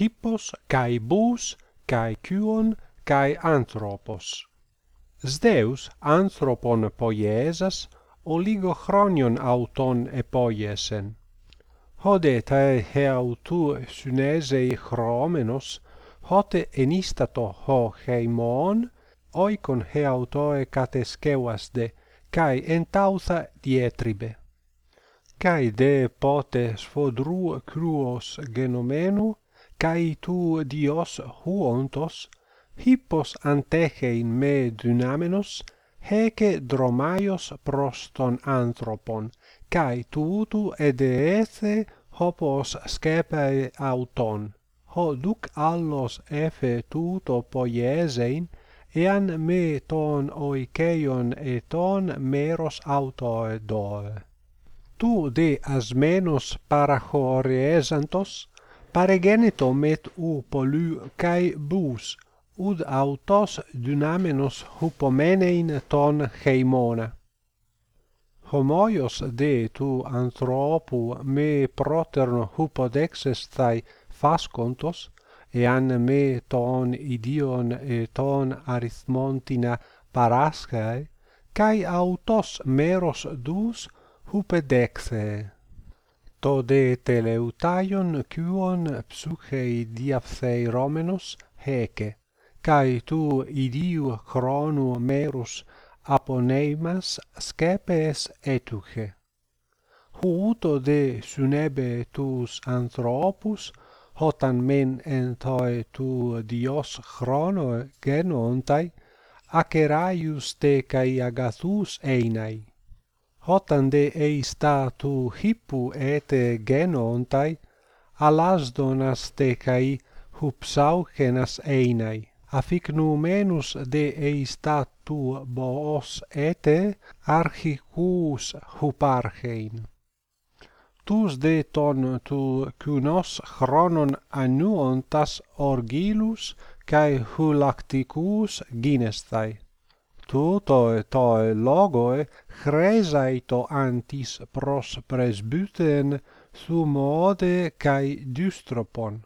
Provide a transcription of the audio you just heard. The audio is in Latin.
hippos kai bous kai kyon kai anthropos Zeus anthropon poiesas oligochronion auton epoiesen. Hode tae heautou synesei chromenos hote enistato ho heimon oikon heautoe kateskeuasde kai entausa dietribe. Kai de pote sfodru cruos genomenu kai tu dios huontos hippos anteche in me dynamenos heke dromaios proston anthropon kai tuutu edeethe hopos scepe auton. Ho duc allos efe tuto poiesein ean me ton oikeion e ton meros autoe doe tu de asmenos parachoriesantos Παρεγέννητο με ου πολλού καί μπούς, ουδ αυτός δυνάμενος υπομένειν τον χειμώνα. Χωμόιος δε του ανθρώπου με πρότερν υποδέξεσθαι φάσκοντος, εάν με τον ιδίον ε τον αριθμόντινα παράσχαι, καί αυτός μέρος δούς υπεδέξε το δε τελεουτάιον κυον psuchei διαφθεϊρόμενος χέκε, καί του ιδίου χρόνου μέρους απονέιμας σκέπες έτουχε. etuche. δε συνέβε τους ανθρώπους, όταν μεν εν τοε του Διός χρόνο γενόνται, ακεραίους τε καί αγαθούς έναι hotande eista tu hippu ete genontai alasdon astecai hupsaucenas einai. Afficnumenus de eista tu boos ete archicus huparchein. Tus de ton tu kunos chronon annuontas orgilus kai hulacticus ginestai. Tutoe to logoe chresaito antis pros presbyten mode kai dystropon.